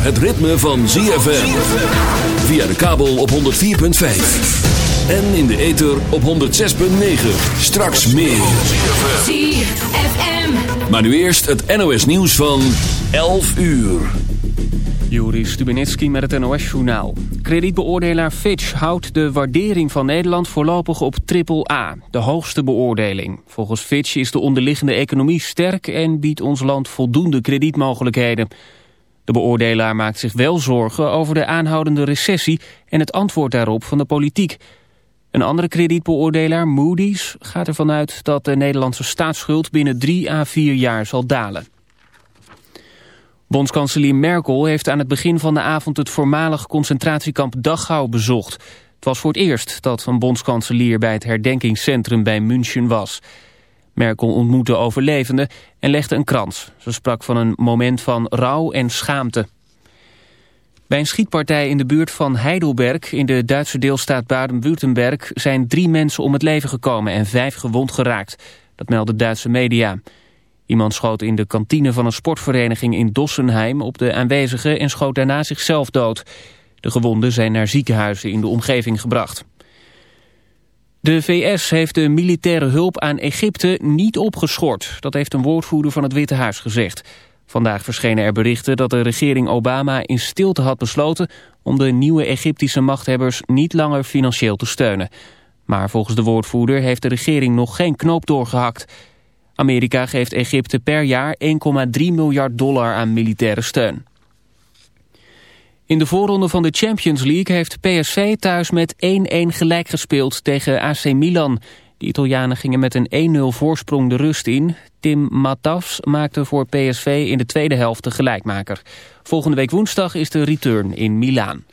zover het ritme van ZFM. Via de kabel op 104.5. En in de ether op 106.9. Straks meer. ZFM. Maar nu eerst het NOS nieuws van 11 uur. Juri Stubenitski met het NOS-journaal. Kredietbeoordelaar Fitch houdt de waardering van Nederland voorlopig op AAA, de hoogste beoordeling. Volgens Fitch is de onderliggende economie sterk en biedt ons land voldoende kredietmogelijkheden. De beoordelaar maakt zich wel zorgen over de aanhoudende recessie en het antwoord daarop van de politiek. Een andere kredietbeoordelaar, Moody's, gaat ervan uit dat de Nederlandse staatsschuld binnen drie à vier jaar zal dalen. Bondskanselier Merkel heeft aan het begin van de avond het voormalig concentratiekamp Dachau bezocht. Het was voor het eerst dat een bondskanselier bij het herdenkingscentrum bij München was. Merkel ontmoette overlevenden en legde een krans. Ze sprak van een moment van rouw en schaamte. Bij een schietpartij in de buurt van Heidelberg in de Duitse deelstaat Baden-Württemberg zijn drie mensen om het leven gekomen en vijf gewond geraakt. Dat melden Duitse media. Iemand schoot in de kantine van een sportvereniging in Dossenheim op de aanwezigen en schoot daarna zichzelf dood. De gewonden zijn naar ziekenhuizen in de omgeving gebracht. De VS heeft de militaire hulp aan Egypte niet opgeschort. Dat heeft een woordvoerder van het Witte Huis gezegd. Vandaag verschenen er berichten dat de regering Obama in stilte had besloten... om de nieuwe Egyptische machthebbers niet langer financieel te steunen. Maar volgens de woordvoerder heeft de regering nog geen knoop doorgehakt... Amerika geeft Egypte per jaar 1,3 miljard dollar aan militaire steun. In de voorronde van de Champions League heeft PSV thuis met 1-1 gelijk gespeeld tegen AC Milan. De Italianen gingen met een 1-0 voorsprong de rust in. Tim Matafs maakte voor PSV in de tweede helft de gelijkmaker. Volgende week woensdag is de return in Milaan.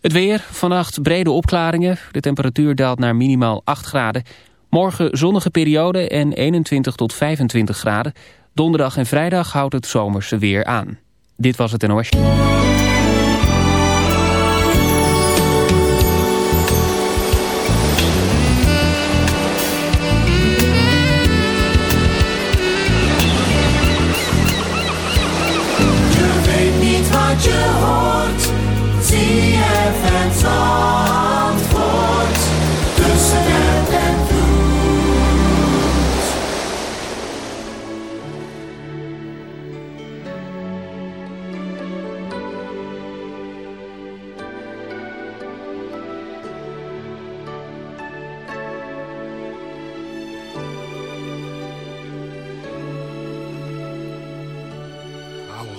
Het weer, vannacht brede opklaringen. De temperatuur daalt naar minimaal 8 graden. Morgen zonnige periode en 21 tot 25 graden. Donderdag en vrijdag houdt het zomerse weer aan. Dit was het NOS.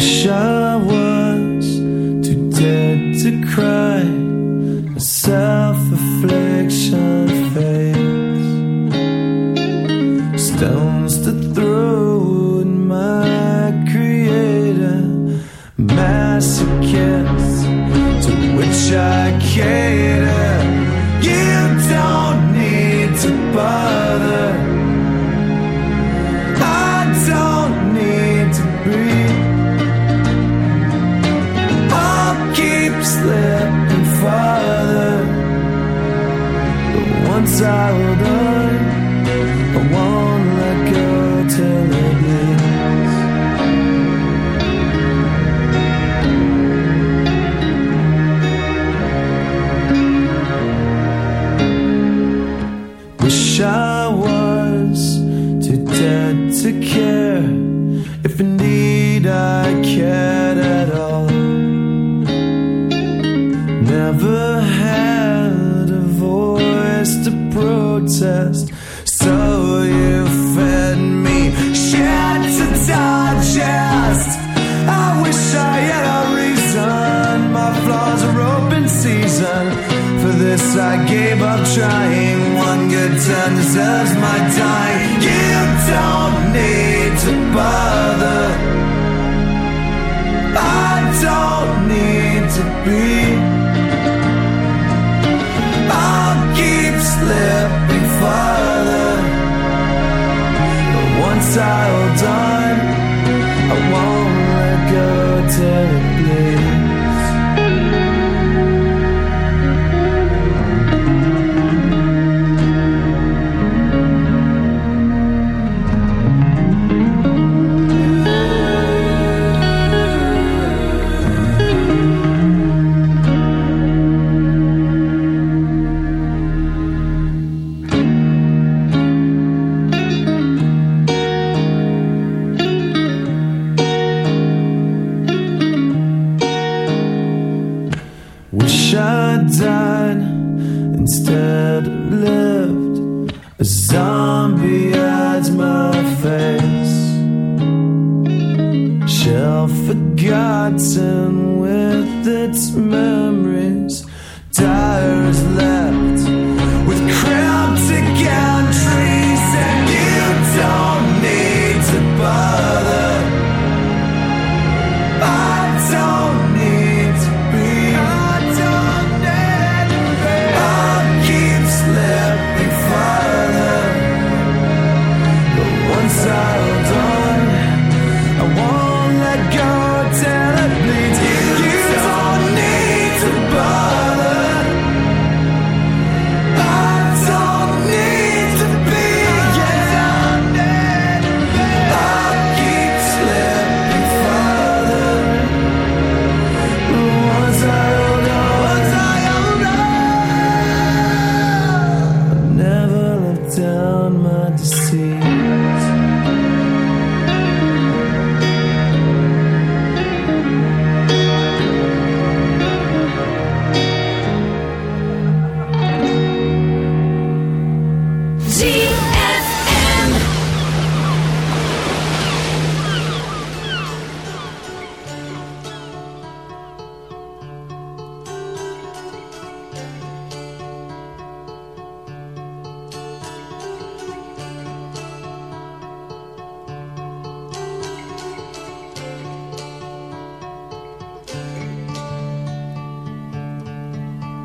想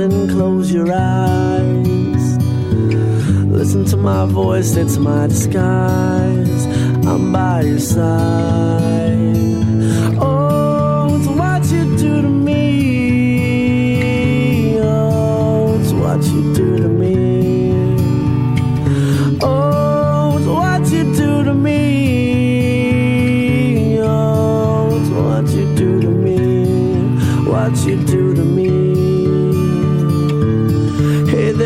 Listen. Close your eyes. Listen to my voice, it's my disguise. I'm by your side.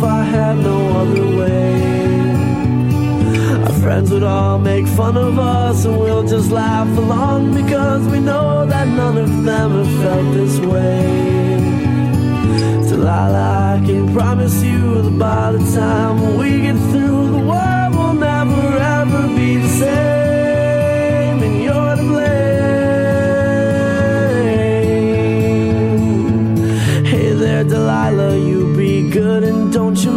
if I had no other way. Our friends would all make fun of us, and we'll just laugh along because we know that none of them have felt this way. Delilah, I can promise you that by the time we get through, the world will never ever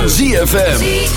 van ZFM.